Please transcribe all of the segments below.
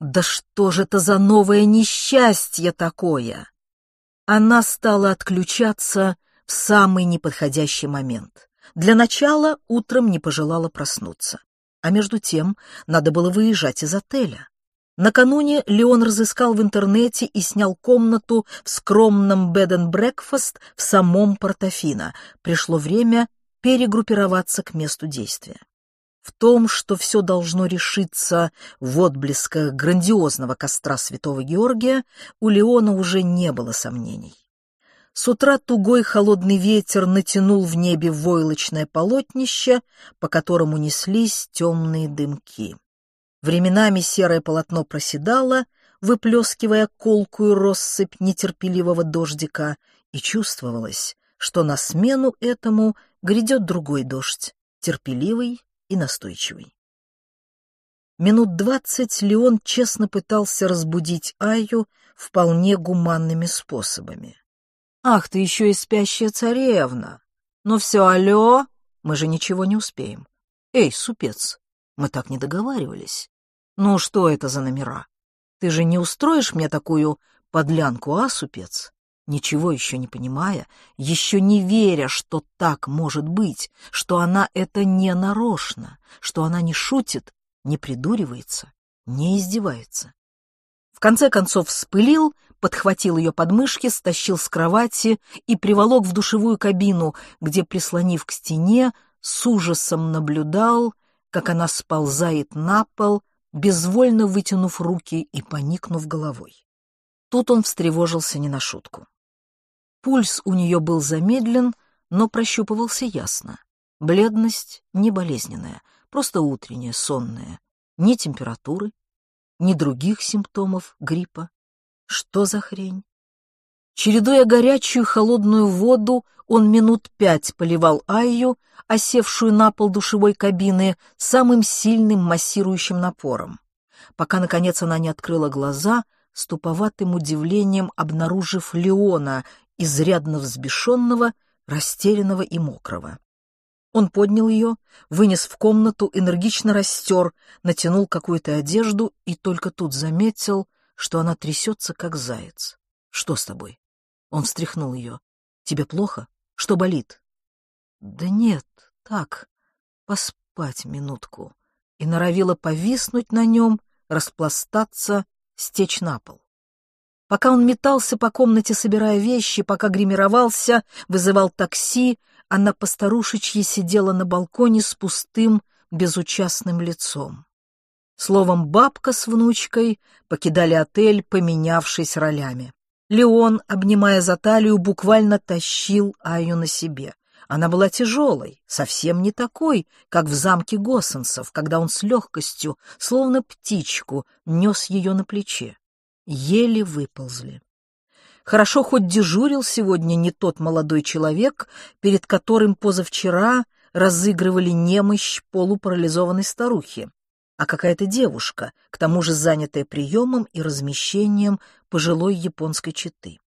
Да что же это за новое несчастье такое? Она стала отключаться в самый неподходящий момент. Для начала утром не пожелала проснуться. А между тем надо было выезжать из отеля. Накануне Леон разыскал в интернете и снял комнату в скромном bed and breakfast в самом Портофино. Пришло время перегруппироваться к месту действия. В том, что все должно решиться в отблесках грандиозного костра Святого Георгия, у Леона уже не было сомнений. С утра тугой холодный ветер натянул в небе войлочное полотнище, по которому неслись темные дымки. Временами серое полотно проседало, выплескивая колкую россыпь нетерпеливого дождика, и чувствовалось, что на смену этому грядет другой дождь, терпеливый и настойчивый. Минут двадцать Леон честно пытался разбудить Аю вполне гуманными способами. Ах, ты еще и спящая царевна. Ну все, алло, мы же ничего не успеем. Эй, супец, мы так не договаривались. Ну что это за номера? Ты же не устроишь мне такую подлянку, а, супец? Ничего еще не понимая, еще не веря, что так может быть, что она это не нарочно, что она не шутит, не придуривается, не издевается. В конце концов вспылил подхватил ее подмышки, стащил с кровати и приволок в душевую кабину, где, прислонив к стене, с ужасом наблюдал, как она сползает на пол, безвольно вытянув руки и поникнув головой. Тут он встревожился не на шутку. Пульс у нее был замедлен, но прощупывался ясно. Бледность не болезненная, просто утренняя, сонная. Ни температуры, ни других симптомов гриппа. Что за хрень? Чередуя горячую холодную воду, он минут пять поливал Айю, осевшую на пол душевой кабины, самым сильным массирующим напором, пока, наконец, она не открыла глаза, с туповатым удивлением обнаружив Леона, изрядно взбешенного, растерянного и мокрого. Он поднял ее, вынес в комнату, энергично растер, натянул какую-то одежду и только тут заметил, что она трясется, как заяц. «Что с тобой?» Он встряхнул ее. «Тебе плохо? Что болит?» «Да нет, так, поспать минутку». И норовила повиснуть на нем, распластаться, стечь на пол. Пока он метался по комнате, собирая вещи, пока гримировался, вызывал такси, она постарушечьи сидела на балконе с пустым, безучастным лицом. Словом, бабка с внучкой покидали отель, поменявшись ролями. Леон, обнимая за талию, буквально тащил Аю на себе. Она была тяжелой, совсем не такой, как в замке Госсенсов, когда он с легкостью, словно птичку, нес ее на плече. Еле выползли. Хорошо хоть дежурил сегодня не тот молодой человек, перед которым позавчера разыгрывали немощь полупарализованной старухи, а какая-то девушка, к тому же занятая приемом и размещением пожилой японской четы.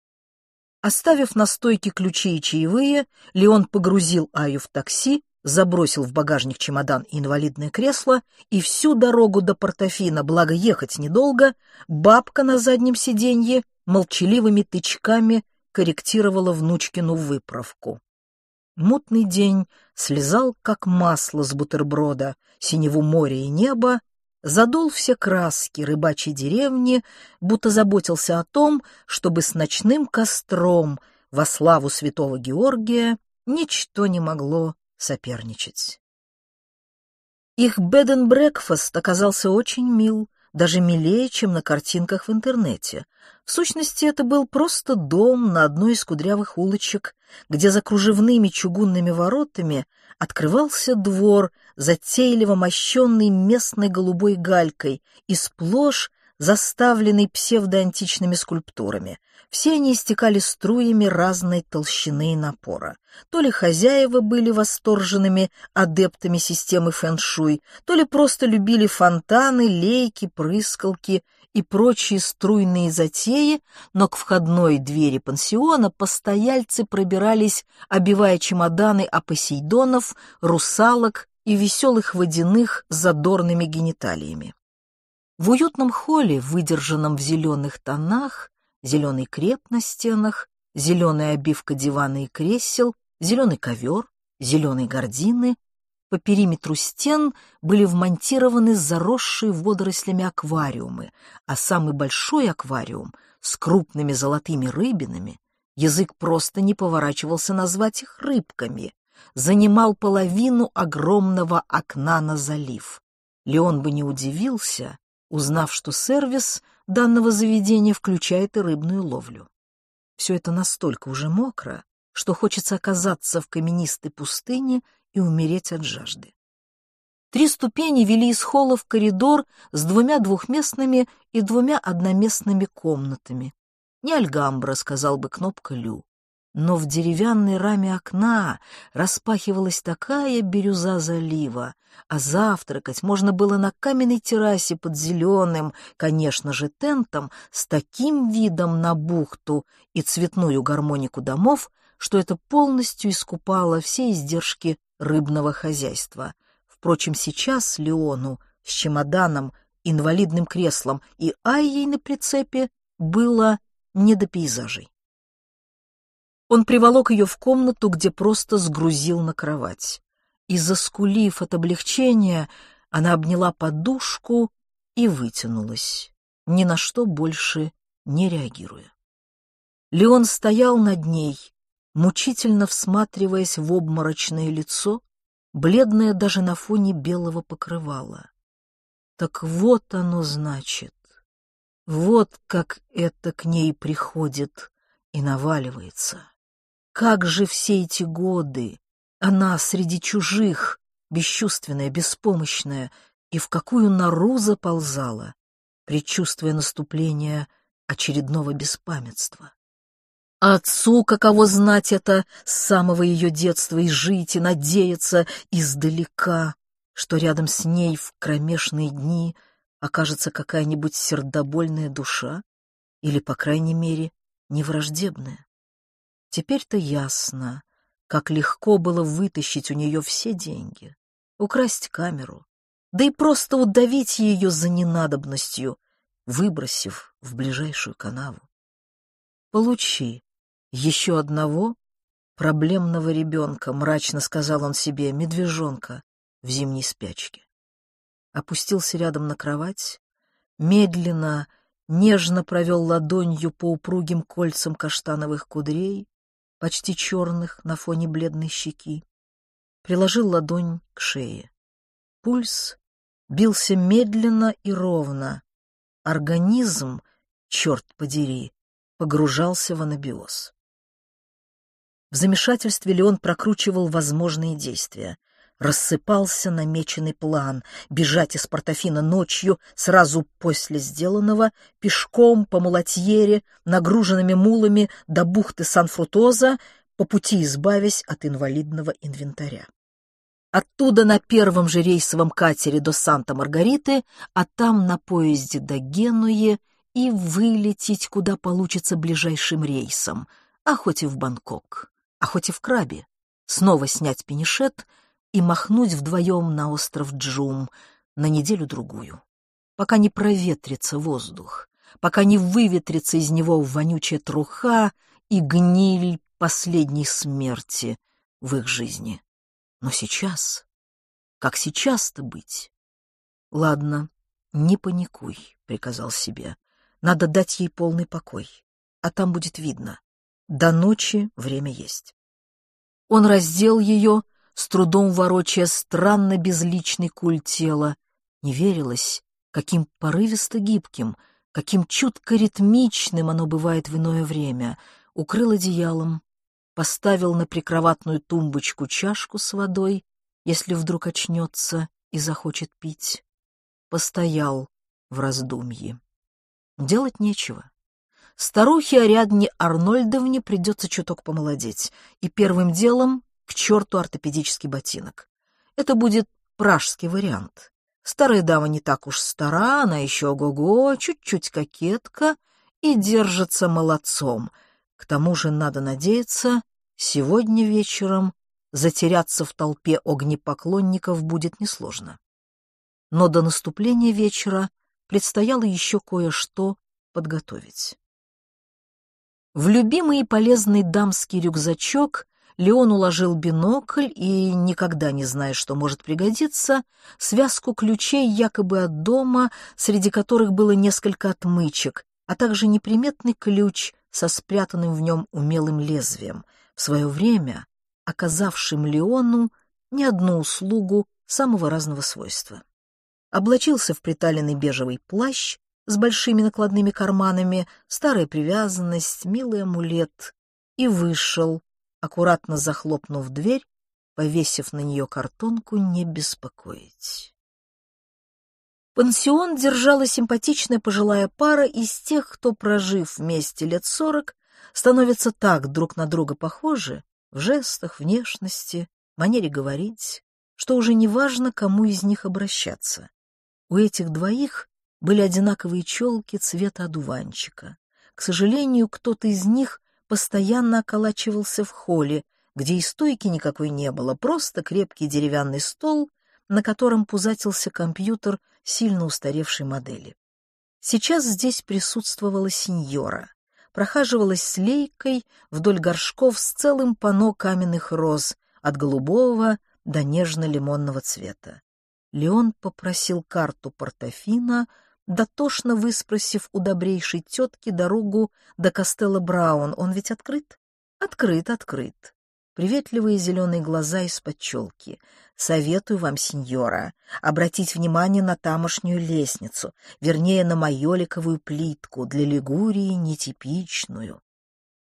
Оставив на стойке ключи и чаевые, Леон погрузил Аю в такси, забросил в багажник чемодан и инвалидное кресло, и всю дорогу до Портофино, благо ехать недолго, бабка на заднем сиденье молчаливыми тычками корректировала внучкину выправку. Мутный день слезал, как масло с бутерброда, синеву моря и неба, задул все краски рыбачьей деревни, будто заботился о том, чтобы с ночным костром во славу святого Георгия ничто не могло соперничать. Их бед-н-брекфаст оказался очень мил, даже милее, чем на картинках в интернете. В сущности, это был просто дом на одной из кудрявых улочек, где за кружевными чугунными воротами открывался двор, затейливо мощенный местной голубой галькой и сплошь заставленный псевдоантичными скульптурами. Все они истекали струями разной толщины и напора. То ли хозяева были восторженными адептами системы фэн-шуй, то ли просто любили фонтаны, лейки, прыскалки и прочие струйные затеи, но к входной двери пансиона постояльцы пробирались, обивая чемоданы апосейдонов, русалок и веселых водяных с задорными гениталиями. В уютном холле, выдержанном в зеленых тонах, зеленый креп на стенах, зеленая обивка дивана и кресел, зеленый ковер, зеленые гардины, по периметру стен были вмонтированы заросшие водорослями аквариумы, а самый большой аквариум с крупными золотыми рыбинами, язык просто не поворачивался назвать их рыбками, занимал половину огромного окна на залив. Леон бы не удивился, узнав, что сервис данного заведения включает и рыбную ловлю. Все это настолько уже мокро, что хочется оказаться в каменистой пустыне и умереть от жажды. Три ступени вели из холла в коридор с двумя двухместными и двумя одноместными комнатами. Не Альгамбра, сказал бы кнопка Лю но в деревянной раме окна распахивалась такая бирюза залива, а завтракать можно было на каменной террасе под зеленым, конечно же, тентом с таким видом на бухту и цветную гармонику домов, что это полностью искупало все издержки рыбного хозяйства. Впрочем, сейчас Леону с чемоданом, инвалидным креслом и Айей на прицепе было не до пейзажей. Он приволок ее в комнату, где просто сгрузил на кровать. И, заскулив от облегчения, она обняла подушку и вытянулась, ни на что больше не реагируя. Леон стоял над ней, мучительно всматриваясь в обморочное лицо, бледное даже на фоне белого покрывала. Так вот оно значит. Вот как это к ней приходит и наваливается. Как же все эти годы она среди чужих, бесчувственная, беспомощная, и в какую нору заползала, предчувствуя наступления очередного беспамятства. Отцу каково знать это с самого ее детства и жить, и надеяться издалека, что рядом с ней в кромешные дни окажется какая-нибудь сердобольная душа или, по крайней мере, невраждебная. Теперь-то ясно, как легко было вытащить у нее все деньги, украсть камеру, да и просто удавить ее за ненадобностью, выбросив в ближайшую канаву. «Получи еще одного проблемного ребенка», — мрачно сказал он себе, медвежонка в зимней спячке. Опустился рядом на кровать, медленно, нежно провел ладонью по упругим кольцам каштановых кудрей, почти черных на фоне бледной щеки, приложил ладонь к шее. Пульс бился медленно и ровно. Организм, черт подери, погружался в анабиоз. В замешательстве Леон прокручивал возможные действия рассыпался намеченный план — бежать из Портофина ночью, сразу после сделанного, пешком по Мулатьере, нагруженными мулами до бухты Сан-Фрутоза, по пути избавясь от инвалидного инвентаря. Оттуда на первом же рейсовом катере до Санта-Маргариты, а там на поезде до Генуи и вылететь, куда получится ближайшим рейсом, а хоть и в Бангкок, а хоть и в Крабе, снова снять пенишет — и махнуть вдвоем на остров Джум на неделю-другую, пока не проветрится воздух, пока не выветрится из него вонючая труха и гниль последней смерти в их жизни. Но сейчас, как сейчас-то быть? Ладно, не паникуй, — приказал себе. Надо дать ей полный покой, а там будет видно. До ночи время есть. Он раздел ее, — с трудом ворочая странно безличный куль тела. Не верилось, каким порывисто гибким, каким чутко ритмичным оно бывает в иное время. Укрыл одеялом, поставил на прикроватную тумбочку чашку с водой, если вдруг очнется и захочет пить. Постоял в раздумье. Делать нечего. Старухе Ариадне Арнольдовне придется чуток помолодеть, и первым делом к черту ортопедический ботинок. Это будет пражский вариант. Старая дама не так уж стара, она еще ого-го, чуть-чуть кокетка и держится молодцом. К тому же, надо надеяться, сегодня вечером затеряться в толпе огнепоклонников будет несложно. Но до наступления вечера предстояло еще кое-что подготовить. В любимый и полезный дамский рюкзачок Леон уложил бинокль и, никогда не зная, что может пригодиться, связку ключей якобы от дома, среди которых было несколько отмычек, а также неприметный ключ со спрятанным в нем умелым лезвием, в свое время оказавшим Леону не одну услугу самого разного свойства. Облачился в приталенный бежевый плащ с большими накладными карманами, старая привязанность, милый амулет, и вышел, аккуратно захлопнув дверь, повесив на нее картонку «Не беспокоить». Пансион держала симпатичная пожилая пара из тех, кто, прожив вместе лет сорок, становятся так друг на друга похожи в жестах, внешности, манере говорить, что уже не важно, кому из них обращаться. У этих двоих были одинаковые челки цвета одуванчика. К сожалению, кто-то из них постоянно околачивался в холле, где и стойки никакой не было, просто крепкий деревянный стол, на котором пузатился компьютер сильно устаревшей модели. Сейчас здесь присутствовала сеньора, прохаживалась с лейкой вдоль горшков с целым пано каменных роз, от голубого до нежно-лимонного цвета. Леон попросил карту портофина, дотошно выспросив у добрейшей тетки дорогу до Костелла Браун. Он ведь открыт? Открыт, открыт. Приветливые зеленые глаза из-под челки. Советую вам, сеньора, обратить внимание на тамошнюю лестницу, вернее, на майоликовую плитку, для Лигурии нетипичную.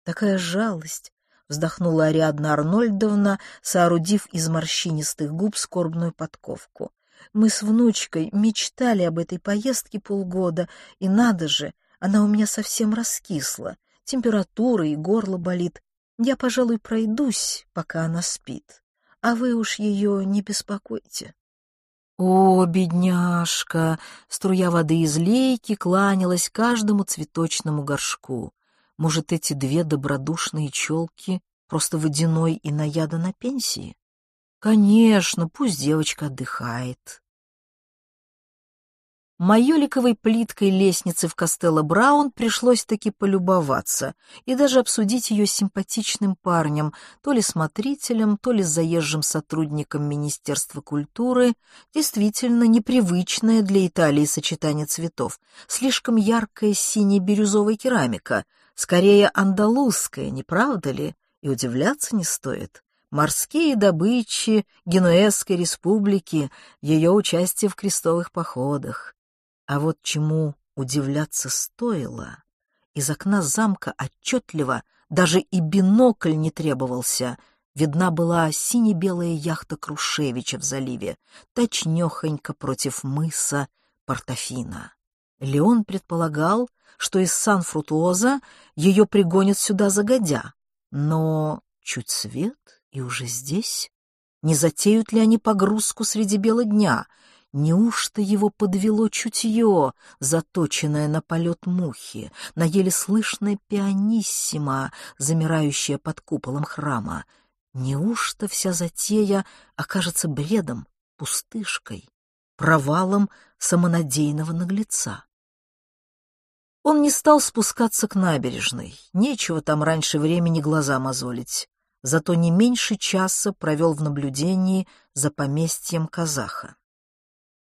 Такая жалость, вздохнула Ариадна Арнольдовна, соорудив из морщинистых губ скорбную подковку. Мы с внучкой мечтали об этой поездке полгода, и надо же, она у меня совсем раскисла. Температура и горло болит. Я, пожалуй, пройдусь, пока она спит. А вы уж ее не беспокойте. О, бедняжка! Струя воды из лейки кланялась каждому цветочному горшку. Может, эти две добродушные челки просто водяной и наяда на пенсии? Конечно, пусть девочка отдыхает. Майоликовой плиткой лестницы в Костелло Браун пришлось таки полюбоваться и даже обсудить ее с симпатичным парнем, то ли смотрителем, то ли заезжим сотрудником Министерства культуры, действительно непривычное для Италии сочетание цветов, слишком яркая сине-бирюзовая керамика, скорее андалузская, не правда ли? И удивляться не стоит морские добычи Генуэзской республики, ее участие в крестовых походах. А вот чему удивляться стоило, из окна замка отчетливо, даже и бинокль не требовался, видна была сине-белая яхта Крушевича в заливе, точнёхонько против мыса Портофина. Леон предполагал, что из Сан-Фрутуоза ее пригонят сюда загодя, но чуть свет и уже здесь. Не затеют ли они погрузку среди бела дня — Неужто его подвело чутье, заточенное на полет мухи, на еле слышное пианиссимо, замирающее под куполом храма? Неужто вся затея окажется бредом, пустышкой, провалом самонадеянного наглеца? Он не стал спускаться к набережной, нечего там раньше времени глаза мозолить, зато не меньше часа провел в наблюдении за поместьем казаха.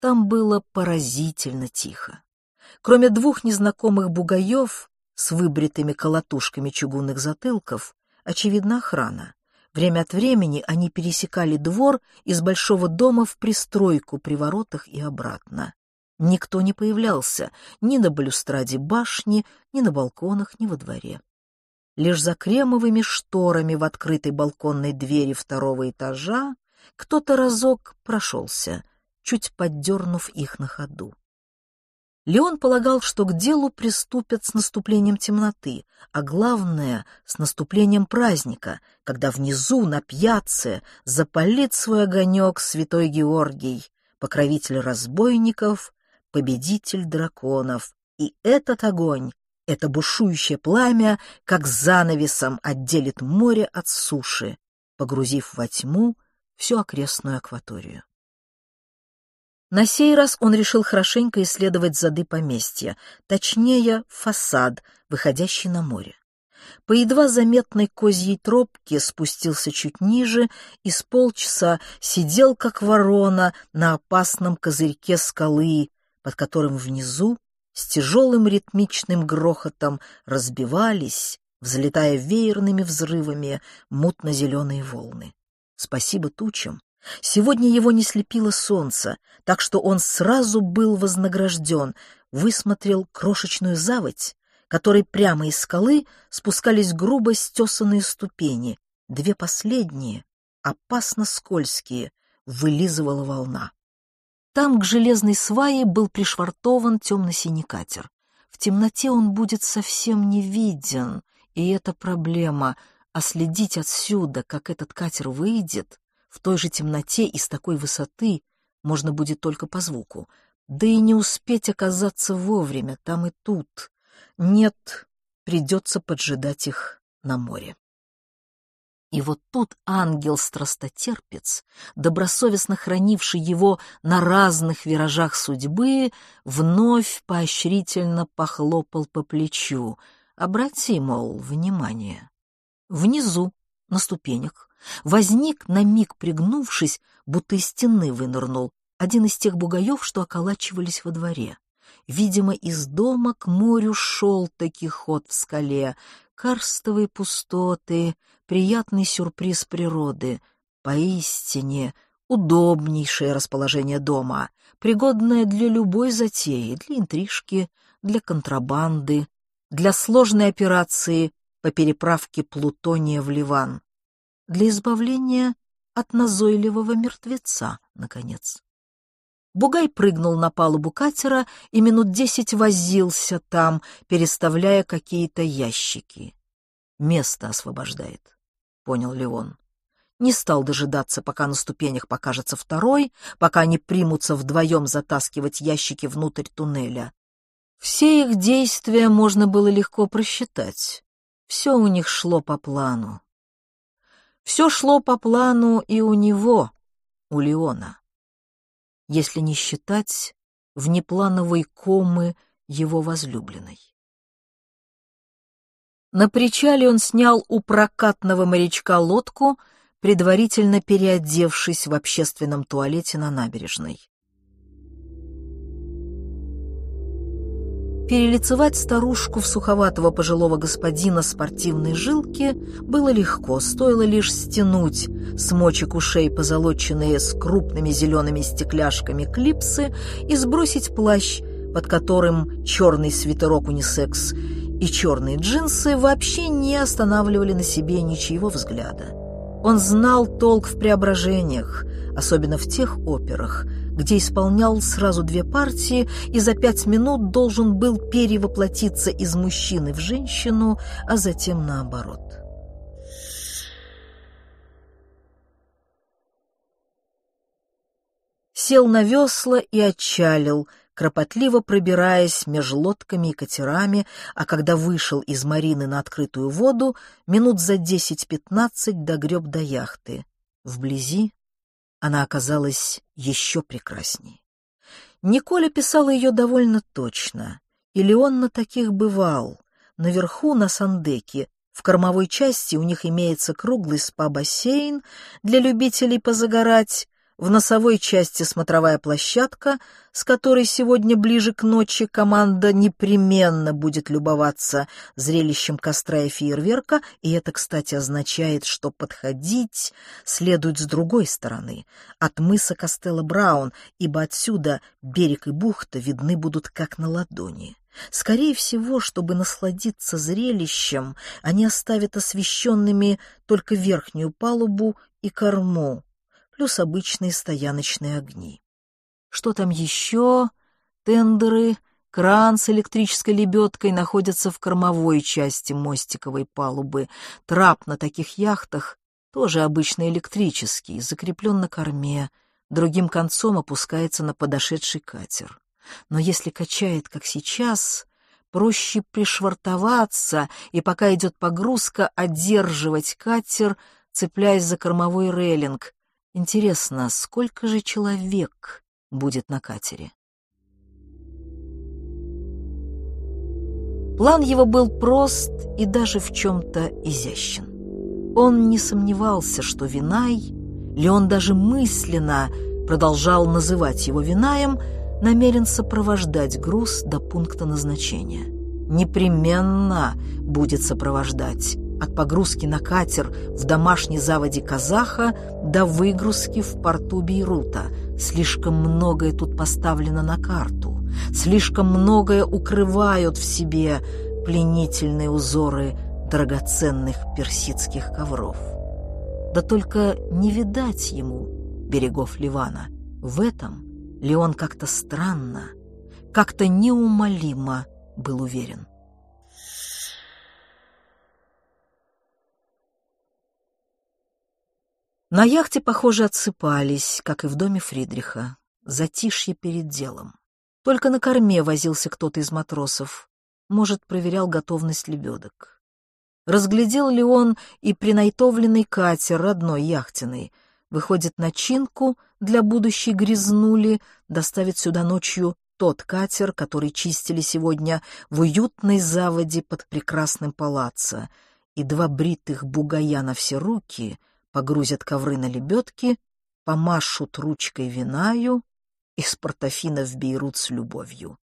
Там было поразительно тихо. Кроме двух незнакомых бугаев с выбритыми колотушками чугунных затылков, очевидно, охрана. Время от времени они пересекали двор из большого дома в пристройку при воротах и обратно. Никто не появлялся ни на балюстраде башни, ни на балконах, ни во дворе. Лишь за кремовыми шторами в открытой балконной двери второго этажа кто-то разок прошелся, чуть поддернув их на ходу. Леон полагал, что к делу приступят с наступлением темноты, а главное — с наступлением праздника, когда внизу, на пьяце, запалит свой огонек святой Георгий, покровитель разбойников, победитель драконов. И этот огонь, это бушующее пламя, как занавесом отделит море от суши, погрузив во тьму всю окрестную акваторию. На сей раз он решил хорошенько исследовать зады поместья, точнее, фасад, выходящий на море. По едва заметной козьей тропке спустился чуть ниже и с полчаса сидел, как ворона, на опасном козырьке скалы, под которым внизу с тяжелым ритмичным грохотом разбивались, взлетая веерными взрывами, мутно-зеленые волны. Спасибо тучам, Сегодня его не слепило солнце, так что он сразу был вознагражден, высмотрел крошечную заводь, которой прямо из скалы спускались грубо стесанные ступени. Две последние, опасно скользкие, вылизывала волна. Там к железной свае был пришвартован темно-синий катер. В темноте он будет совсем не виден, и эта проблема — а следить отсюда, как этот катер выйдет, в той же темноте и с такой высоты можно будет только по звуку. Да и не успеть оказаться вовремя там и тут. Нет, придется поджидать их на море. И вот тут ангел-страстотерпец, добросовестно хранивший его на разных виражах судьбы, вновь поощрительно похлопал по плечу. Обрати, мол, внимание. Внизу, на ступенях, Возник, на миг пригнувшись, будто из стены вынырнул, один из тех бугаев, что околачивались во дворе. Видимо, из дома к морю шел таки ход в скале. Карстовые пустоты, приятный сюрприз природы. Поистине, удобнейшее расположение дома, пригодное для любой затеи, для интрижки, для контрабанды, для сложной операции по переправке плутония в Ливан для избавления от назойливого мертвеца, наконец. Бугай прыгнул на палубу катера и минут десять возился там, переставляя какие-то ящики. «Место освобождает», — понял Леон. Не стал дожидаться, пока на ступенях покажется второй, пока они примутся вдвоем затаскивать ящики внутрь туннеля. Все их действия можно было легко просчитать. Все у них шло по плану. Все шло по плану и у него, у Леона. Если не считать внеплановой комы его возлюбленной. На причале он снял у прокатного морячка лодку, предварительно переодевшись в общественном туалете на набережной. Перелицевать старушку в суховатого пожилого господина спортивной жилки было легко, стоило лишь стянуть с мочек ушей позолоченные с крупными зелеными стекляшками клипсы и сбросить плащ, под которым черный свитерок унисекс и черные джинсы вообще не останавливали на себе ничьего взгляда. Он знал толк в преображениях, особенно в тех операх, где исполнял сразу две партии и за пять минут должен был перевоплотиться из мужчины в женщину, а затем наоборот. Сел на весла и отчалил, кропотливо пробираясь меж лодками и катерами, а когда вышел из марины на открытую воду, минут за десять-пятнадцать догреб до яхты. Вблизи она оказалась еще прекрасней. Николя писала ее довольно точно, или он на таких бывал. Наверху, на Сандеке, в кормовой части у них имеется круглый спа-бассейн для любителей позагорать, в носовой части смотровая площадка, с которой сегодня ближе к ночи команда непременно будет любоваться зрелищем костра и фейерверка, и это, кстати, означает, что подходить следует с другой стороны, от мыса Костелло Браун, ибо отсюда берег и бухта видны будут как на ладони. Скорее всего, чтобы насладиться зрелищем, они оставят освещенными только верхнюю палубу и корму, плюс обычные стояночные огни. Что там еще? Тендеры, кран с электрической лебедкой находятся в кормовой части мостиковой палубы. Трап на таких яхтах тоже обычно электрический, закреплен на корме, другим концом опускается на подошедший катер. Но если качает, как сейчас, проще пришвартоваться и, пока идет погрузка, одерживать катер, цепляясь за кормовой рейлинг, Интересно, сколько же человек будет на катере. План его был прост и даже в чем-то изящен. Он не сомневался, что Винай, ли он даже мысленно продолжал называть его Винаем, намерен сопровождать груз до пункта назначения. Непременно будет сопровождать от погрузки на катер в домашней заводе казаха до выгрузки в порту Бейрута. Слишком многое тут поставлено на карту. Слишком многое укрывают в себе пленительные узоры драгоценных персидских ковров. Да только не видать ему берегов Ливана. В этом Леон как-то странно, как-то неумолимо был уверен. На яхте, похоже, отсыпались, как и в доме Фридриха. Затишье перед делом. Только на корме возился кто-то из матросов. Может, проверял готовность лебедок. Разглядел ли он и принайтовленный катер родной яхтиной? Выходит, начинку для будущей грязнули доставит сюда ночью тот катер, который чистили сегодня в уютной заводе под прекрасным палаццо, и два бритых бугая на все руки — погрузят ковры на лебедки, помашут ручкой винаю, из портофина в Бейрут с любовью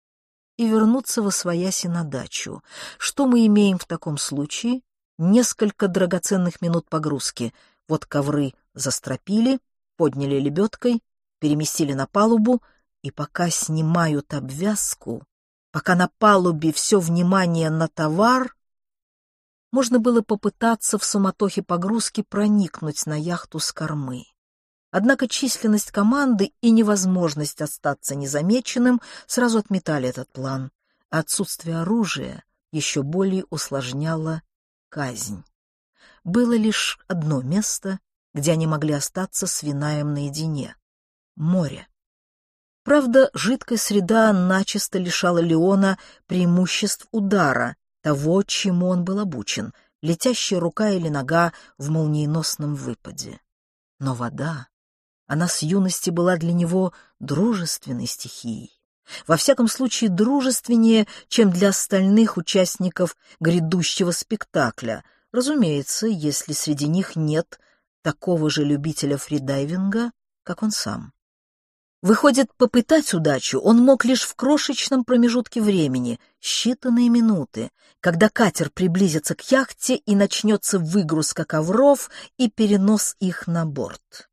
и вернуться во свояси на дачу. Что мы имеем в таком случае? Несколько драгоценных минут погрузки. Вот ковры застропили, подняли лебедкой, переместили на палубу, и пока снимают обвязку, пока на палубе все внимание на товар, можно было попытаться в суматохе погрузки проникнуть на яхту с кормы. Однако численность команды и невозможность остаться незамеченным сразу отметали этот план, отсутствие оружия еще более усложняло казнь. Было лишь одно место, где они могли остаться с Винаем наедине — море. Правда, жидкая среда начисто лишала Леона преимуществ удара, того, чему он был обучен, летящая рука или нога в молниеносном выпаде. Но вода, она с юности была для него дружественной стихией. Во всяком случае, дружественнее, чем для остальных участников грядущего спектакля, разумеется, если среди них нет такого же любителя фридайвинга, как он сам. Выходит, попытать удачу он мог лишь в крошечном промежутке времени, считанные минуты, когда катер приблизится к яхте и начнется выгрузка ковров и перенос их на борт.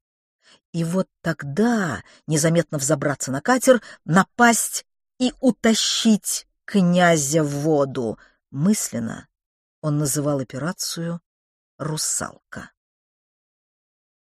И вот тогда незаметно взобраться на катер, напасть и утащить князя в воду. Мысленно он называл операцию «Русалка».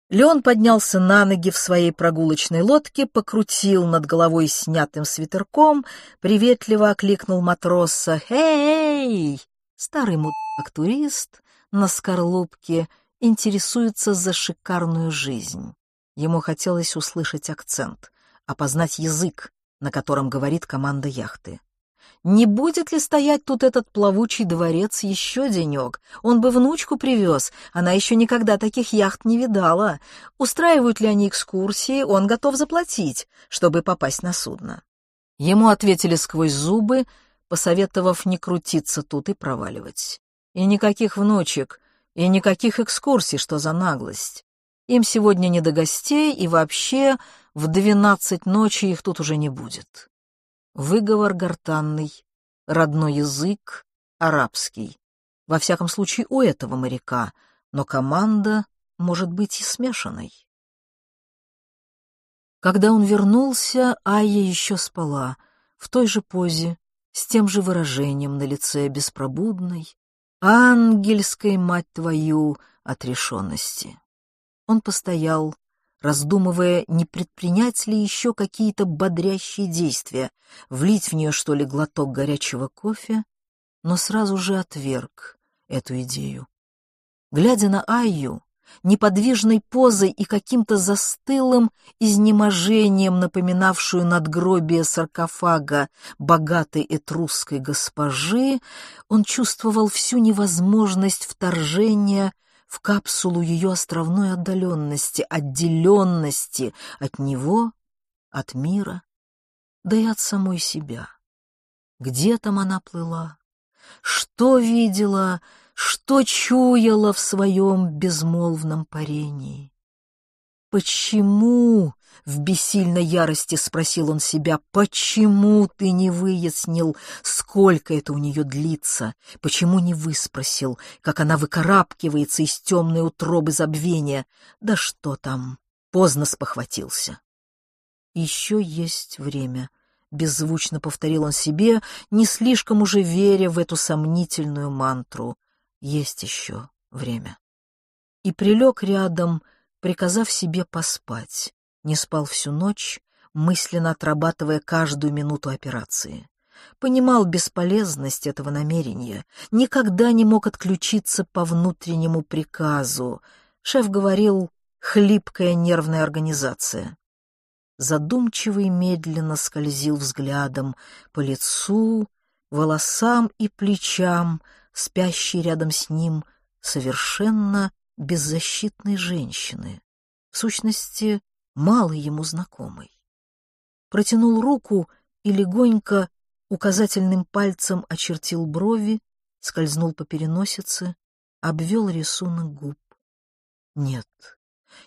Леон поднялся на ноги в своей прогулочной лодке, покрутил над головой снятым свитерком, приветливо окликнул матроса «Эй!». Старый мудак-турист на скорлупке интересуется за шикарную жизнь. Ему хотелось услышать акцент, опознать язык, на котором говорит команда яхты. Не будет ли стоять тут этот плавучий дворец еще денек? Он бы внучку привез, она еще никогда таких яхт не видала. Устраивают ли они экскурсии, он готов заплатить, чтобы попасть на судно. Ему ответили сквозь зубы, посоветовав не крутиться тут и проваливать. И никаких внучек, и никаких экскурсий, что за наглость. Им сегодня не до гостей, и вообще в двенадцать ночи их тут уже не будет. Выговор гортанный, родной язык арабский. Во всяком случае, у этого моряка, но команда может быть и смешанной. Когда он вернулся, Айя еще спала, в той же позе, с тем же выражением на лице беспробудной, ангельской, мать твою, отрешенности. Он постоял, раздумывая, не предпринять ли еще какие-то бодрящие действия, влить в нее, что ли, глоток горячего кофе, но сразу же отверг эту идею. Глядя на Айю, неподвижной позой и каким-то застылым изнеможением, напоминавшую надгробие саркофага богатой этрусской госпожи, он чувствовал всю невозможность вторжения в капсулу ее островной отдаленности, отделенности от него, от мира, да и от самой себя. Где там она плыла? Что видела, что чуяла в своем безмолвном парении? «Почему?» — в бессильной ярости спросил он себя. «Почему ты не выяснил, сколько это у нее длится? Почему не выспросил, как она выкарабкивается из темной утробы забвения? Да что там?» Поздно спохватился. «Еще есть время», — беззвучно повторил он себе, не слишком уже веря в эту сомнительную мантру. «Есть еще время». И прилег рядом, — приказав себе поспать. Не спал всю ночь, мысленно отрабатывая каждую минуту операции. Понимал бесполезность этого намерения, никогда не мог отключиться по внутреннему приказу. Шеф говорил «хлипкая нервная организация». Задумчиво и медленно скользил взглядом по лицу, волосам и плечам, спящей рядом с ним, совершенно беззащитной женщины, в сущности, мало ему знакомой. Протянул руку и легонько указательным пальцем очертил брови, скользнул по переносице, обвел рисунок губ. Нет,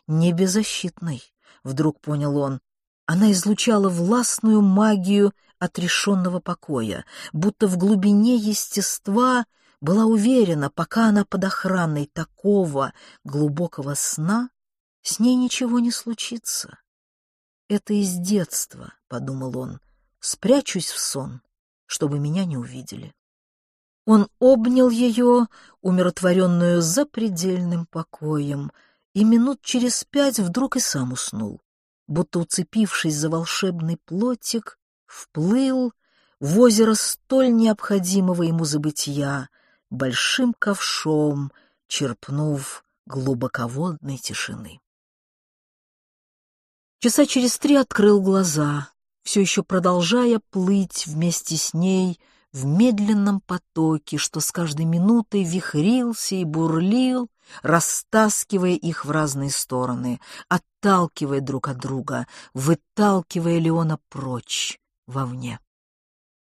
не беззащитной, вдруг понял он. Она излучала властную магию отрешенного покоя, будто в глубине естества была уверена, пока она под охраной такого глубокого сна, с ней ничего не случится. «Это из детства», — подумал он, — «спрячусь в сон, чтобы меня не увидели». Он обнял ее, умиротворенную запредельным покоем, и минут через пять вдруг и сам уснул, будто уцепившись за волшебный плотик, вплыл в озеро столь необходимого ему забытия, большим ковшом, черпнув глубоководной тишины. Часа через три открыл глаза, все еще продолжая плыть вместе с ней в медленном потоке, что с каждой минутой вихрился и бурлил, растаскивая их в разные стороны, отталкивая друг от друга, выталкивая Леона прочь, вовне.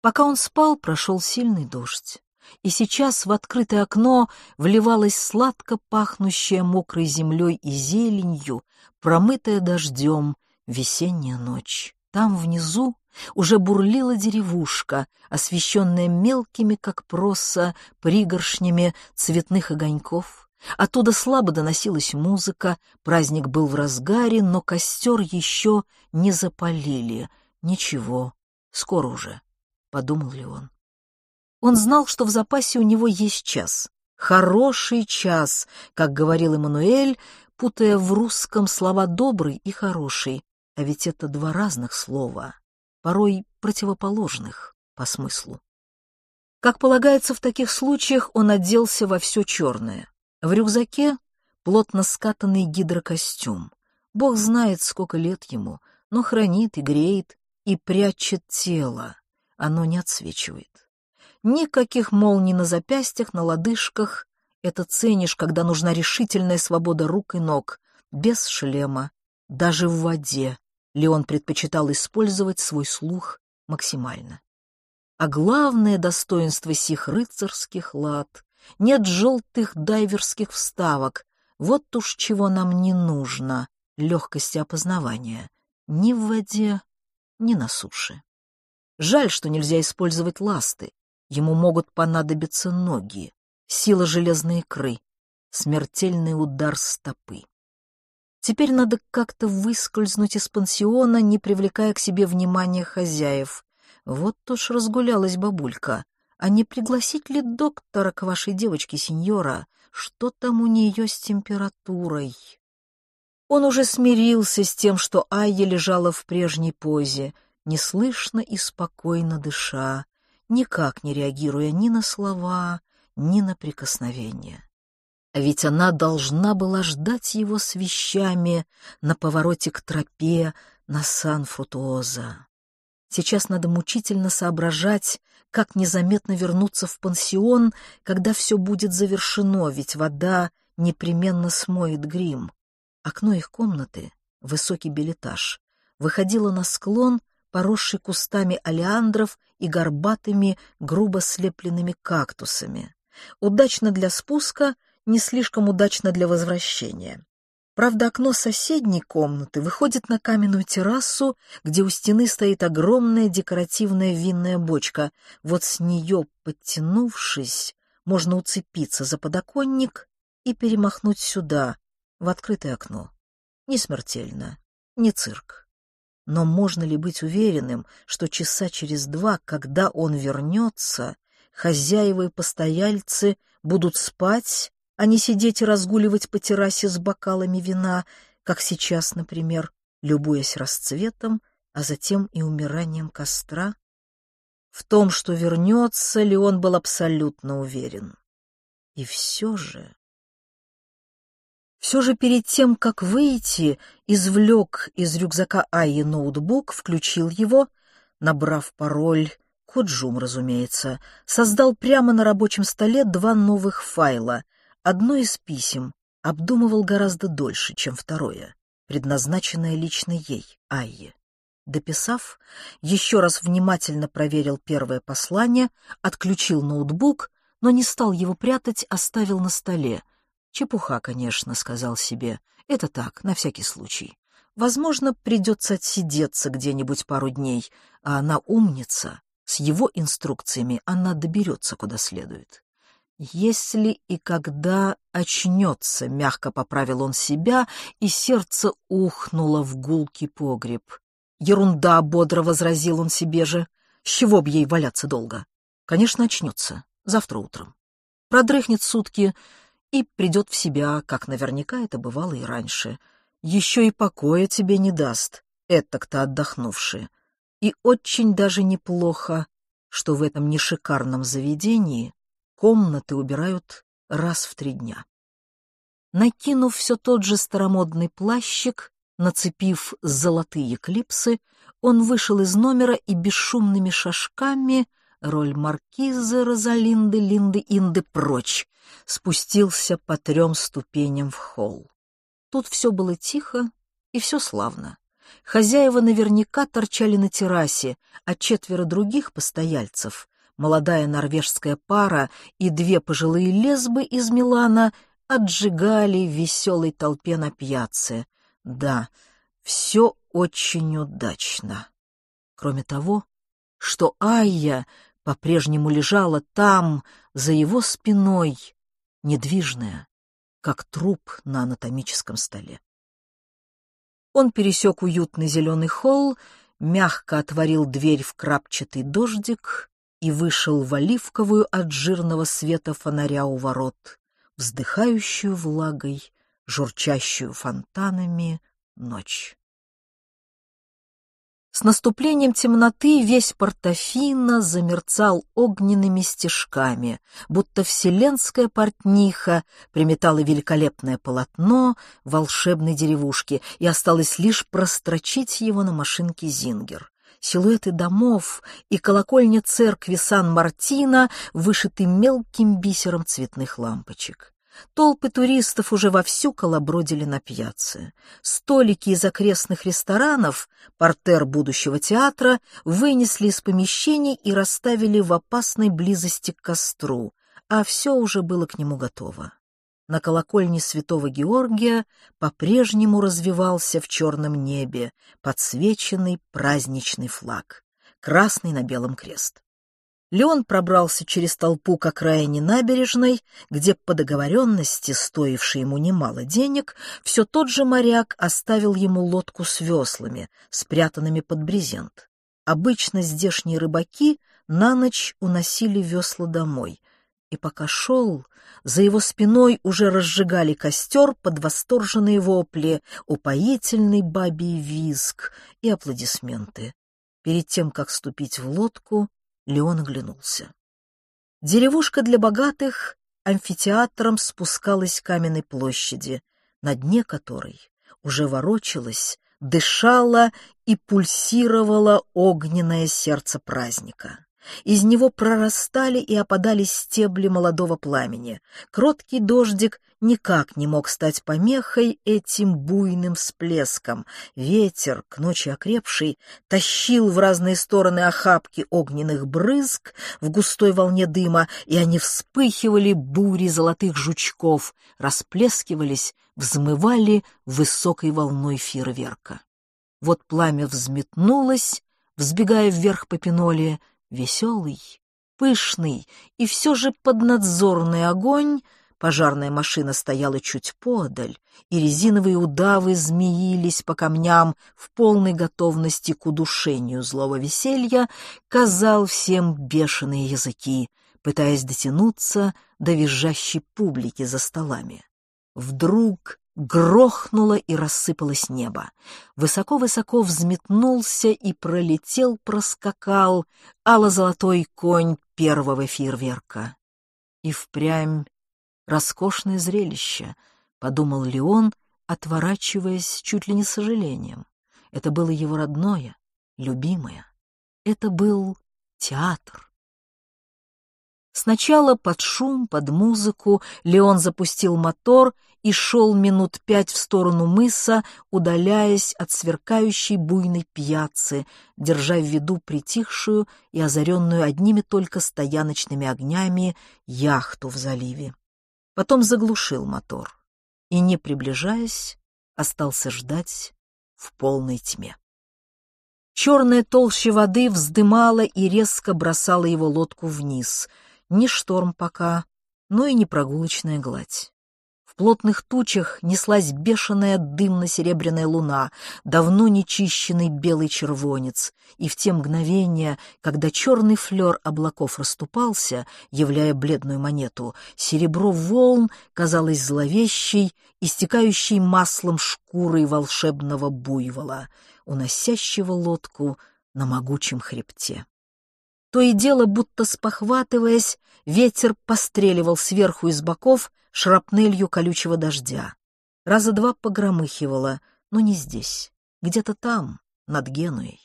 Пока он спал, прошел сильный дождь и сейчас в открытое окно вливалась сладко пахнущая мокрой землей и зеленью, промытая дождем весенняя ночь. Там внизу уже бурлила деревушка, освещенная мелкими, как проса, пригоршнями цветных огоньков. Оттуда слабо доносилась музыка, праздник был в разгаре, но костер еще не запалили. Ничего, скоро уже, — подумал ли он. Он знал, что в запасе у него есть час. Хороший час, как говорил Эммануэль, путая в русском слова «добрый» и «хороший». А ведь это два разных слова, порой противоположных по смыслу. Как полагается в таких случаях, он оделся во все черное. В рюкзаке плотно скатанный гидрокостюм. Бог знает, сколько лет ему, но хранит и греет, и прячет тело. Оно не отсвечивает. Никаких молний на запястьях, на лодыжках. Это ценишь, когда нужна решительная свобода рук и ног, без шлема, даже в воде. Леон предпочитал использовать свой слух максимально. А главное достоинство сих рыцарских лад — нет желтых дайверских вставок. Вот уж чего нам не нужно — легкости опознавания. Ни в воде, ни на суше. Жаль, что нельзя использовать ласты. Ему могут понадобиться ноги, сила железной икры, смертельный удар стопы. Теперь надо как-то выскользнуть из пансиона, не привлекая к себе внимания хозяев. Вот уж разгулялась бабулька. А не пригласить ли доктора к вашей девочке, сеньора? Что там у нее с температурой? Он уже смирился с тем, что Айя лежала в прежней позе, неслышно и спокойно дыша, никак не реагируя ни на слова, ни на прикосновения. А ведь она должна была ждать его с вещами на повороте к тропе на Сан-Фрутуоза. Сейчас надо мучительно соображать, как незаметно вернуться в пансион, когда все будет завершено, ведь вода непременно смоет грим. Окно их комнаты — высокий билетаж, выходила на склон, поросший кустами олеандров и горбатыми, грубо слепленными кактусами. Удачно для спуска, не слишком удачно для возвращения. Правда, окно соседней комнаты выходит на каменную террасу, где у стены стоит огромная декоративная винная бочка. Вот с нее, подтянувшись, можно уцепиться за подоконник и перемахнуть сюда, в открытое окно. Не смертельно, не цирк. Но можно ли быть уверенным, что часа через два, когда он вернется, хозяева и постояльцы будут спать, а не сидеть и разгуливать по террасе с бокалами вина, как сейчас, например, любуясь расцветом, а затем и умиранием костра? В том, что вернется, Леон был абсолютно уверен. И все же... Все же перед тем, как выйти, извлек из рюкзака Айи ноутбук, включил его, набрав пароль, Коджум, разумеется, создал прямо на рабочем столе два новых файла. Одно из писем обдумывал гораздо дольше, чем второе, предназначенное лично ей, Айе. Дописав, еще раз внимательно проверил первое послание, отключил ноутбук, но не стал его прятать, оставил на столе — Чепуха, конечно, сказал себе. Это так, на всякий случай. Возможно, придется отсидеться где-нибудь пару дней, а она умница. С его инструкциями она доберется куда следует. Если и когда очнется, мягко поправил он себя, и сердце ухнуло в гулкий погреб. Ерунда, бодро возразил он себе же. С чего б ей валяться долго? Конечно, очнется. Завтра утром. Продрыхнет сутки, и придет в себя, как наверняка это бывало и раньше. Еще и покоя тебе не даст, это-то отдохнувший. И очень даже неплохо, что в этом нешикарном заведении комнаты убирают раз в три дня. Накинув все тот же старомодный плащик, нацепив золотые клипсы, он вышел из номера и бесшумными шажками — роль маркиза Розалинды Линды Инды прочь, спустился по трем ступеням в холл. Тут все было тихо и все славно. Хозяева наверняка торчали на террасе, а четверо других постояльцев, молодая норвежская пара и две пожилые лесбы из Милана, отжигали в веселой толпе на пьяце. Да, все очень удачно. Кроме того, что Айя по-прежнему лежала там, за его спиной, недвижная, как труп на анатомическом столе. Он пересек уютный зеленый холл, мягко отворил дверь в крапчатый дождик и вышел в оливковую от жирного света фонаря у ворот, вздыхающую влагой, журчащую фонтанами ночь. С наступлением темноты весь Портофино замерцал огненными стежками, будто вселенская портниха приметала великолепное полотно волшебной деревушки, и осталось лишь прострочить его на машинке Зингер. Силуэты домов и колокольня церкви Сан-Мартино вышиты мелким бисером цветных лампочек. Толпы туристов уже вовсю колобродили на пьяце. Столики из окрестных ресторанов, портер будущего театра, вынесли из помещений и расставили в опасной близости к костру, а все уже было к нему готово. На колокольне святого Георгия по-прежнему развивался в черном небе подсвеченный праздничный флаг, красный на белом крест. Леон пробрался через толпу к окраине набережной, где по договоренности, стоившей ему немало денег, все тот же моряк оставил ему лодку с веслами, спрятанными под брезент. Обычно здешние рыбаки на ночь уносили весла домой, и пока шел, за его спиной уже разжигали костер под восторженные вопли, упоительный бабий визг и аплодисменты. Перед тем, как ступить в лодку, Леон оглянулся. Деревушка для богатых амфитеатром спускалась к каменной площади, на дне которой уже ворочалось, дышало и пульсировало огненное сердце праздника. Из него прорастали и опадали стебли молодого пламени. Кроткий дождик никак не мог стать помехой этим буйным всплеском. Ветер, к ночи окрепший, тащил в разные стороны охапки огненных брызг в густой волне дыма, и они вспыхивали бури золотых жучков, расплескивались, взмывали высокой волной фейерверка. Вот пламя взметнулось, взбегая вверх по пиноле, веселый, пышный и все же поднадзорный огонь, пожарная машина стояла чуть подаль, и резиновые удавы змеились по камням в полной готовности к удушению злого веселья, казал всем бешеные языки, пытаясь дотянуться до визжащей публики за столами. Вдруг грохнуло и рассыпалось небо. Высоко-высоко взметнулся и пролетел, проскакал ало-золотой конь первого фейерверка. И впрямь роскошное зрелище, — подумал Леон, отворачиваясь чуть ли не с сожалением. Это было его родное, любимое. Это был театр. Сначала под шум, под музыку Леон запустил мотор и шел минут пять в сторону мыса, удаляясь от сверкающей буйной пьяцы, держа в виду притихшую и озаренную одними только стояночными огнями яхту в заливе. Потом заглушил мотор и, не приближаясь, остался ждать в полной тьме. Черная толща воды вздымала и резко бросала его лодку вниз — ни шторм пока, но и не прогулочная гладь. Плотных тучах неслась бешеная дымно-серебряная луна, давно нечищенный белый червонец, и в те мгновения, когда черный флер облаков расступался, являя бледную монету, серебро волн казалось зловещей, истекающей маслом шкурой волшебного буйвола, уносящего лодку на могучем хребте. То и дело, будто спохватываясь, ветер постреливал сверху и с боков шрапнелью колючего дождя. Раза два погромыхивало, но не здесь, где-то там, над Генуей.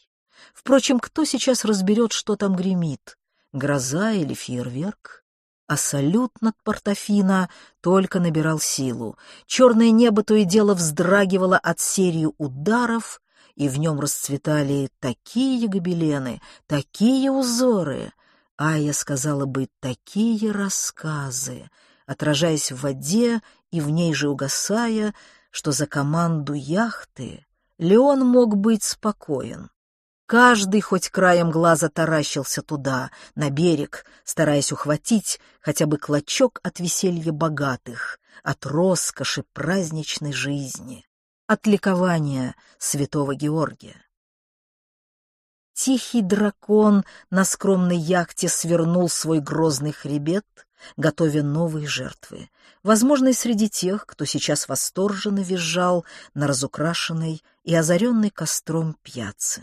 Впрочем, кто сейчас разберет, что там гремит, гроза или фейерверк? А салют над Портофино только набирал силу. Черное небо то и дело вздрагивало от серии ударов, и в нем расцветали такие гобелены, такие узоры, а я сказала бы, такие рассказы, отражаясь в воде и в ней же угасая, что за команду яхты Леон мог быть спокоен. Каждый хоть краем глаза таращился туда, на берег, стараясь ухватить хотя бы клочок от веселья богатых, от роскоши праздничной жизни от ликования святого Георгия. Тихий дракон на скромной яхте свернул свой грозный хребет, готовя новые жертвы, возможно, и среди тех, кто сейчас восторженно визжал на разукрашенной и озаренной костром пьяце.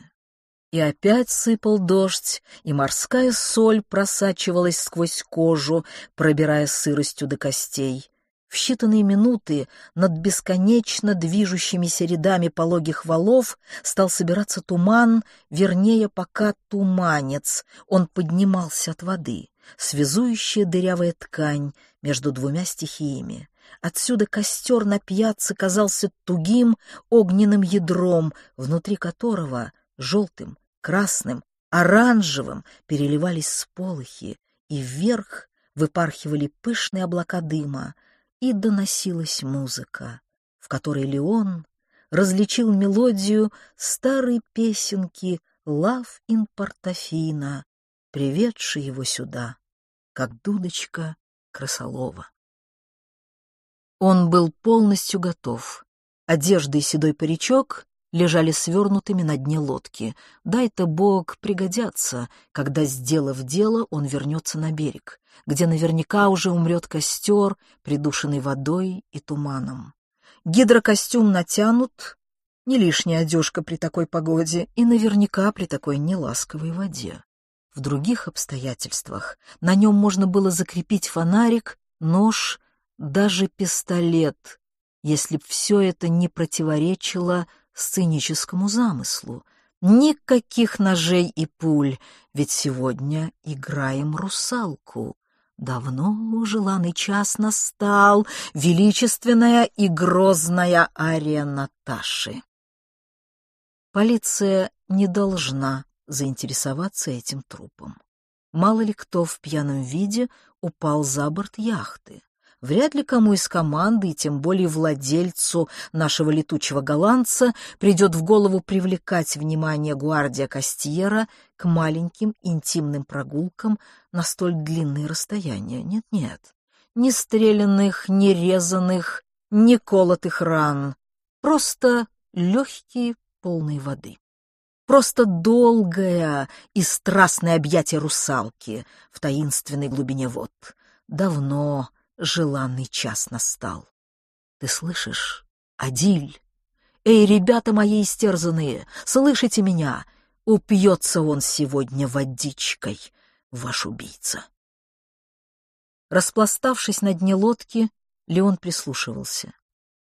И опять сыпал дождь, и морская соль просачивалась сквозь кожу, пробирая сыростью до костей. В считанные минуты над бесконечно движущимися рядами пологих валов стал собираться туман, вернее, пока туманец. Он поднимался от воды, связующая дырявая ткань между двумя стихиями. Отсюда костер на пьяце казался тугим огненным ядром, внутри которого желтым, красным, оранжевым переливались сполохи, и вверх выпархивали пышные облака дыма, и доносилась музыка, в которой Леон различил мелодию старой песенки «Лав ин Портофино», приведшей его сюда, как дудочка крысолова. Он был полностью готов. Одежда и седой паричок лежали свернутыми на дне лодки. Дай-то Бог пригодятся, когда, сделав дело, он вернется на берег, где наверняка уже умрет костер, придушенный водой и туманом. Гидрокостюм натянут, не лишняя одежка при такой погоде и наверняка при такой неласковой воде. В других обстоятельствах на нем можно было закрепить фонарик, нож, даже пистолет, если б все это не противоречило сценическому замыслу, Никаких ножей и пуль, ведь сегодня играем русалку. Давно желанный час настал, величественная и грозная ария Наташи. Полиция не должна заинтересоваться этим трупом. Мало ли кто в пьяном виде упал за борт яхты. Вряд ли кому из команды, и тем более владельцу нашего летучего голландца, придет в голову привлекать внимание гвардия Кастьера к маленьким интимным прогулкам на столь длинные расстояния. Нет-нет, ни стрелянных, ни резаных, ни колотых ран, просто легкие, полные воды. Просто долгое и страстное объятие русалки в таинственной глубине вод. Давно желанный час настал. Ты слышишь, Адиль? Эй, ребята мои истерзанные, слышите меня? Упьется он сегодня водичкой, ваш убийца. Распластавшись на дне лодки, Леон прислушивался.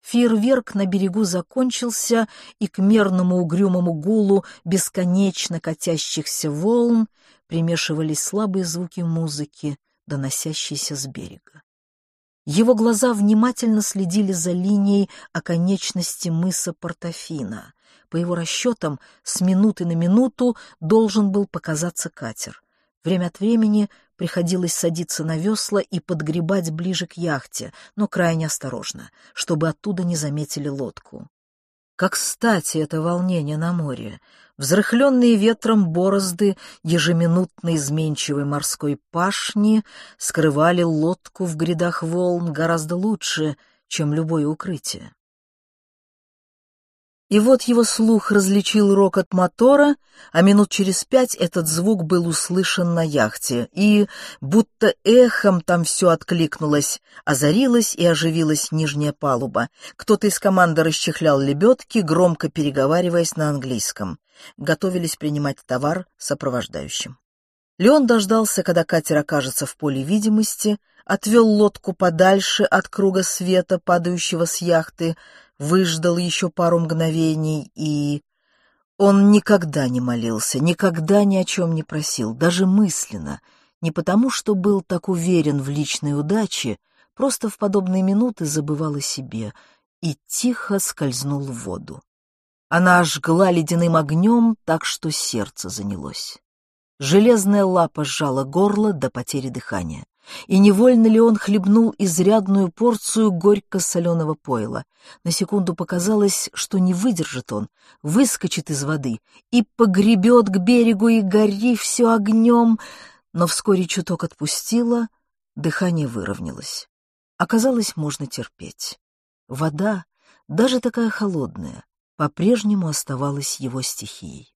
Фейерверк на берегу закончился, и к мерному угрюмому гулу бесконечно катящихся волн примешивались слабые звуки музыки, доносящиеся с берега. Его глаза внимательно следили за линией оконечности мыса Портофино. По его расчетам, с минуты на минуту должен был показаться катер. Время от времени приходилось садиться на весла и подгребать ближе к яхте, но крайне осторожно, чтобы оттуда не заметили лодку. Как кстати это волнение на море, Взрыхленные ветром борозды ежеминутно изменчивой морской пашни скрывали лодку в грядах волн гораздо лучше, чем любое укрытие. И вот его слух различил рокот мотора, а минут через пять этот звук был услышан на яхте, и, будто эхом там все откликнулось, озарилась и оживилась нижняя палуба. Кто-то из команды расчехлял лебедки, громко переговариваясь на английском. Готовились принимать товар сопровождающим. Леон дождался, когда катер окажется в поле видимости, отвел лодку подальше от круга света, падающего с яхты, выждал еще пару мгновений и... Он никогда не молился, никогда ни о чем не просил, даже мысленно, не потому, что был так уверен в личной удаче, просто в подобные минуты забывал о себе и тихо скользнул в воду. Она ожгла ледяным огнем, так что сердце занялось. Железная лапа сжала горло до потери дыхания и невольно ли он хлебнул изрядную порцию горько-соленого пойла. На секунду показалось, что не выдержит он, выскочит из воды и погребет к берегу и гори все огнем, но вскоре чуток отпустило, дыхание выровнялось. Оказалось, можно терпеть. Вода, даже такая холодная, по-прежнему оставалась его стихией.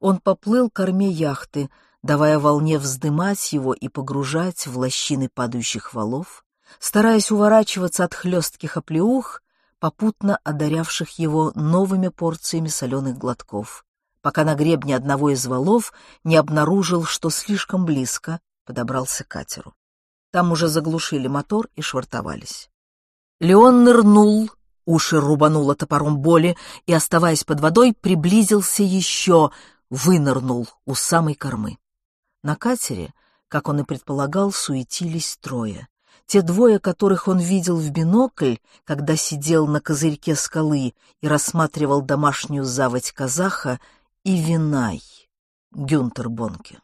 Он поплыл к корме яхты, давая волне вздымать его и погружать в лощины падающих валов, стараясь уворачиваться от хлестких оплеух, попутно одарявших его новыми порциями соленых глотков, пока на гребне одного из валов не обнаружил, что слишком близко подобрался к катеру. Там уже заглушили мотор и швартовались. Леон нырнул, уши рубануло топором боли и, оставаясь под водой, приблизился еще, вынырнул у самой кормы. На катере, как он и предполагал, суетились трое. Те двое, которых он видел в бинокль, когда сидел на козырьке скалы и рассматривал домашнюю заводь казаха, и Винай, Гюнтер Бонке.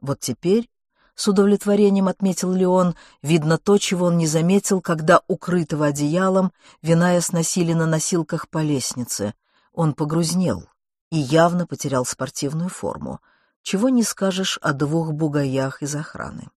Вот теперь, с удовлетворением отметил Леон, видно то, чего он не заметил, когда, укрытого одеялом, Виная сносили на носилках по лестнице. Он погрузнел и явно потерял спортивную форму — чего не скажешь о двух бугаях из охраны.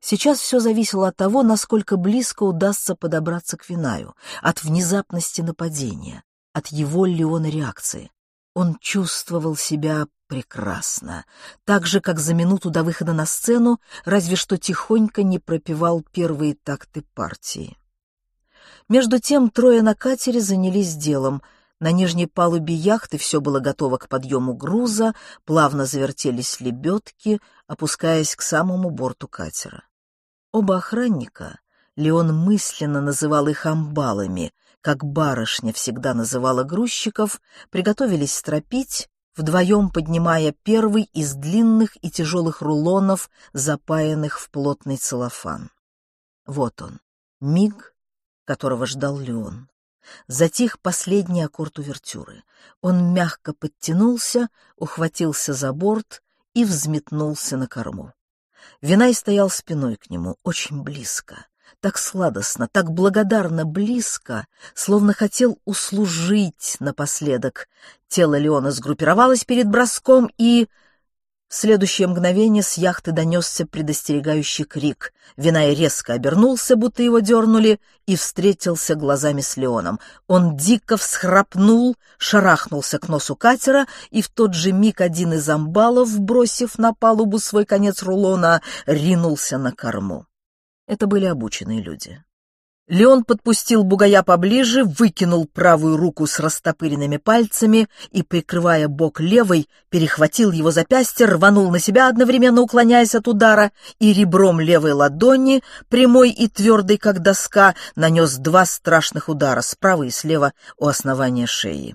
Сейчас все зависело от того, насколько близко удастся подобраться к Винаю, от внезапности нападения, от его Леона реакции. Он чувствовал себя прекрасно, так же, как за минуту до выхода на сцену, разве что тихонько не пропевал первые такты партии. Между тем трое на катере занялись делом — на нижней палубе яхты все было готово к подъему груза, плавно завертелись лебедки, опускаясь к самому борту катера. Оба охранника, Леон мысленно называл их амбалами, как барышня всегда называла грузчиков, приготовились стропить, вдвоем поднимая первый из длинных и тяжелых рулонов, запаянных в плотный целлофан. Вот он, миг, которого ждал Леон. Затих последний аккорд увертюры. Он мягко подтянулся, ухватился за борт и взметнулся на корму. Винай стоял спиной к нему, очень близко, так сладостно, так благодарно близко, словно хотел услужить напоследок. Тело Леона сгруппировалось перед броском и... В следующее мгновение с яхты донесся предостерегающий крик. Винай резко обернулся, будто его дернули, и встретился глазами с Леоном. Он дико всхрапнул, шарахнулся к носу катера, и в тот же миг один из амбалов, бросив на палубу свой конец рулона, ринулся на корму. Это были обученные люди. Леон подпустил бугая поближе, выкинул правую руку с растопыренными пальцами и, прикрывая бок левой, перехватил его запястье, рванул на себя, одновременно уклоняясь от удара, и ребром левой ладони, прямой и твердой, как доска, нанес два страшных удара справа и слева у основания шеи.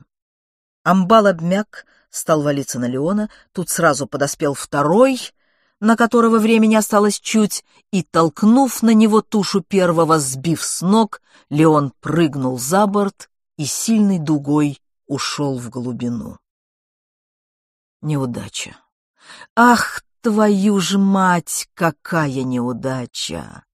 Амбал обмяк, стал валиться на Леона, тут сразу подоспел второй — на которого времени осталось чуть, и, толкнув на него тушу первого, сбив с ног, Леон прыгнул за борт и сильной дугой ушел в глубину. Неудача. Ах, твою ж мать, какая неудача!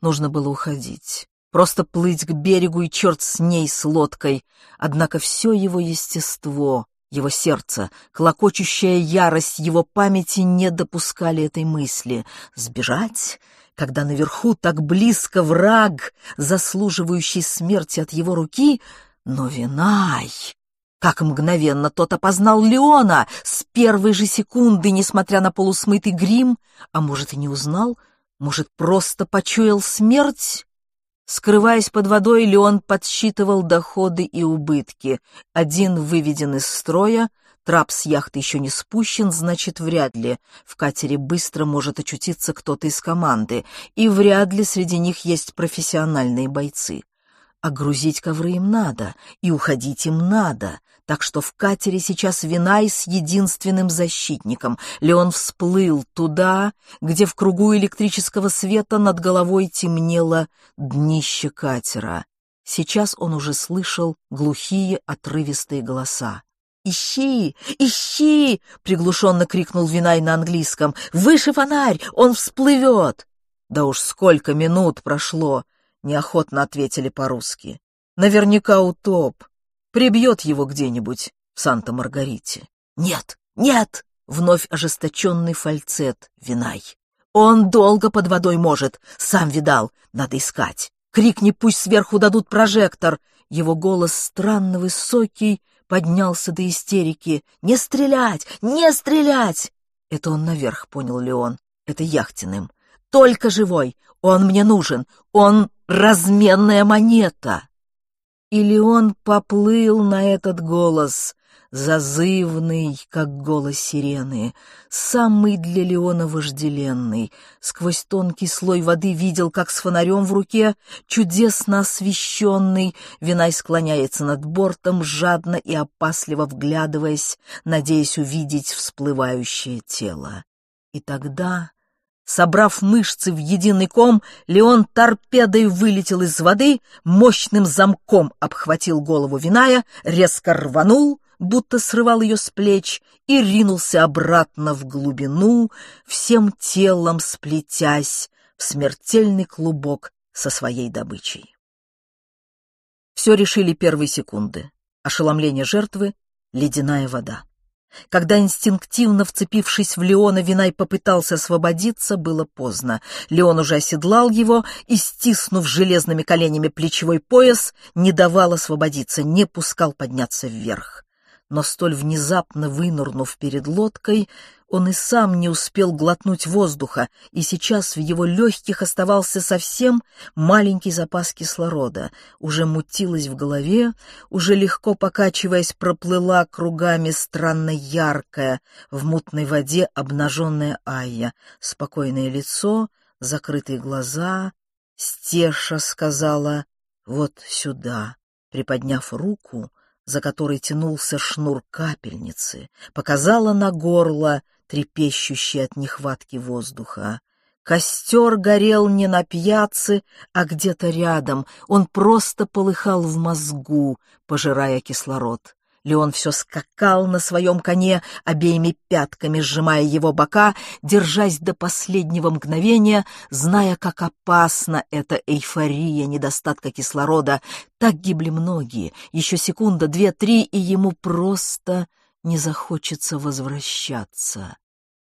Нужно было уходить, просто плыть к берегу и черт с ней, с лодкой. Однако все его естество, его сердце, клокочущая ярость его памяти не допускали этой мысли. Сбежать, когда наверху так близко враг, заслуживающий смерти от его руки, но Винай... Как мгновенно тот опознал Леона с первой же секунды, несмотря на полусмытый грим, а может и не узнал, может, просто почуял смерть? Скрываясь под водой, Леон подсчитывал доходы и убытки. Один выведен из строя, трап с яхты еще не спущен, значит, вряд ли в катере быстро может очутиться кто-то из команды, и вряд ли среди них есть профессиональные бойцы. А грузить ковры им надо, и уходить им надо, так что в катере сейчас Винай с единственным защитником. Леон всплыл туда, где в кругу электрического света над головой темнело днище катера. Сейчас он уже слышал глухие отрывистые голоса. «Ищи! Ищи!» — приглушенно крикнул Винай на английском. «Выше фонарь! Он всплывет!» Да уж сколько минут прошло! Неохотно ответили по-русски. Наверняка утоп. Прибьет его где-нибудь в Санта-Маргарите. Нет, нет! Вновь ожесточенный фальцет, Винай. Он долго под водой может, сам видал, надо искать. Крикни, пусть сверху дадут прожектор. Его голос странно высокий поднялся до истерики. «Не стрелять! Не стрелять!» Это он наверх, понял Леон. Это яхтенным. «Только живой! Он мне нужен! Он разменная монета. Или он поплыл на этот голос, зазывный, как голос сирены, самый для Леона вожделенный. Сквозь тонкий слой воды видел, как с фонарем в руке, чудесно освещенный, Винай склоняется над бортом, жадно и опасливо вглядываясь, надеясь увидеть всплывающее тело. И тогда Собрав мышцы в единый ком, Леон торпедой вылетел из воды, мощным замком обхватил голову Виная, резко рванул, будто срывал ее с плеч, и ринулся обратно в глубину, всем телом сплетясь в смертельный клубок со своей добычей. Все решили первые секунды. Ошеломление жертвы — ледяная вода. Когда инстинктивно вцепившись в Леона, Винай попытался освободиться, было поздно. Леон уже оседлал его и, стиснув железными коленями плечевой пояс, не давал освободиться, не пускал подняться вверх но столь внезапно вынырнув перед лодкой, он и сам не успел глотнуть воздуха, и сейчас в его легких оставался совсем маленький запас кислорода. Уже мутилась в голове, уже легко покачиваясь, проплыла кругами странно яркая в мутной воде обнаженная Айя, спокойное лицо, закрытые глаза. Стеша сказала «Вот сюда», приподняв руку, за которой тянулся шнур капельницы, показала на горло, трепещущее от нехватки воздуха. Костер горел не на пьяце, а где-то рядом. Он просто полыхал в мозгу, пожирая кислород. Леон все скакал на своем коне, обеими пятками сжимая его бока, держась до последнего мгновения, зная, как опасна эта эйфория недостатка кислорода. Так гибли многие. Еще секунда, две, три, и ему просто не захочется возвращаться.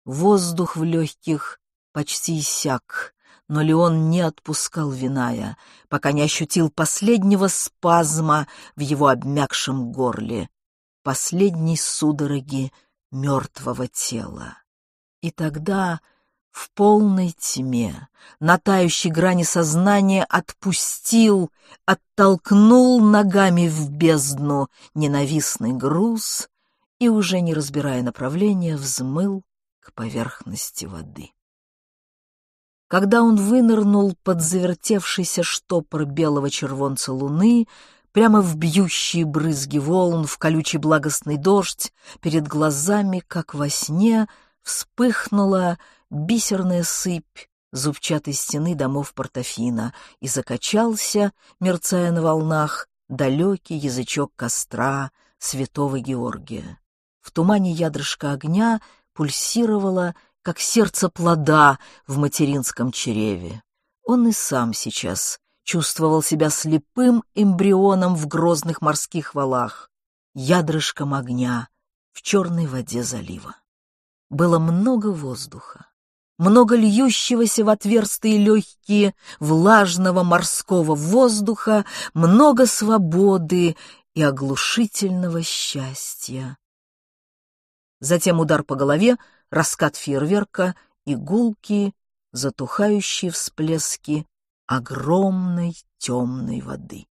Воздух в легких почти иссяк, но Леон не отпускал Виная, пока не ощутил последнего спазма в его обмякшем горле, последней судороги мертвого тела. И тогда в полной тьме, на тающей грани сознания, отпустил, оттолкнул ногами в бездну ненавистный груз и, уже не разбирая направления, взмыл к поверхности воды. Когда он вынырнул под завертевшийся штопор белого червонца луны, прямо в бьющие брызги волн, в колючий благостный дождь, перед глазами, как во сне, вспыхнула бисерная сыпь зубчатой стены домов Портофина и закачался, мерцая на волнах, далекий язычок костра святого Георгия. В тумане ядрышко огня пульсировало как сердце плода в материнском чреве. Он и сам сейчас чувствовал себя слепым эмбрионом в грозных морских валах, ядрышком огня в черной воде залива. Было много воздуха, много льющегося в отверстые легкие влажного морского воздуха, много свободы и оглушительного счастья. Затем удар по голове — раскат фейерверка и гулкие, затухающие всплески огромной темной воды.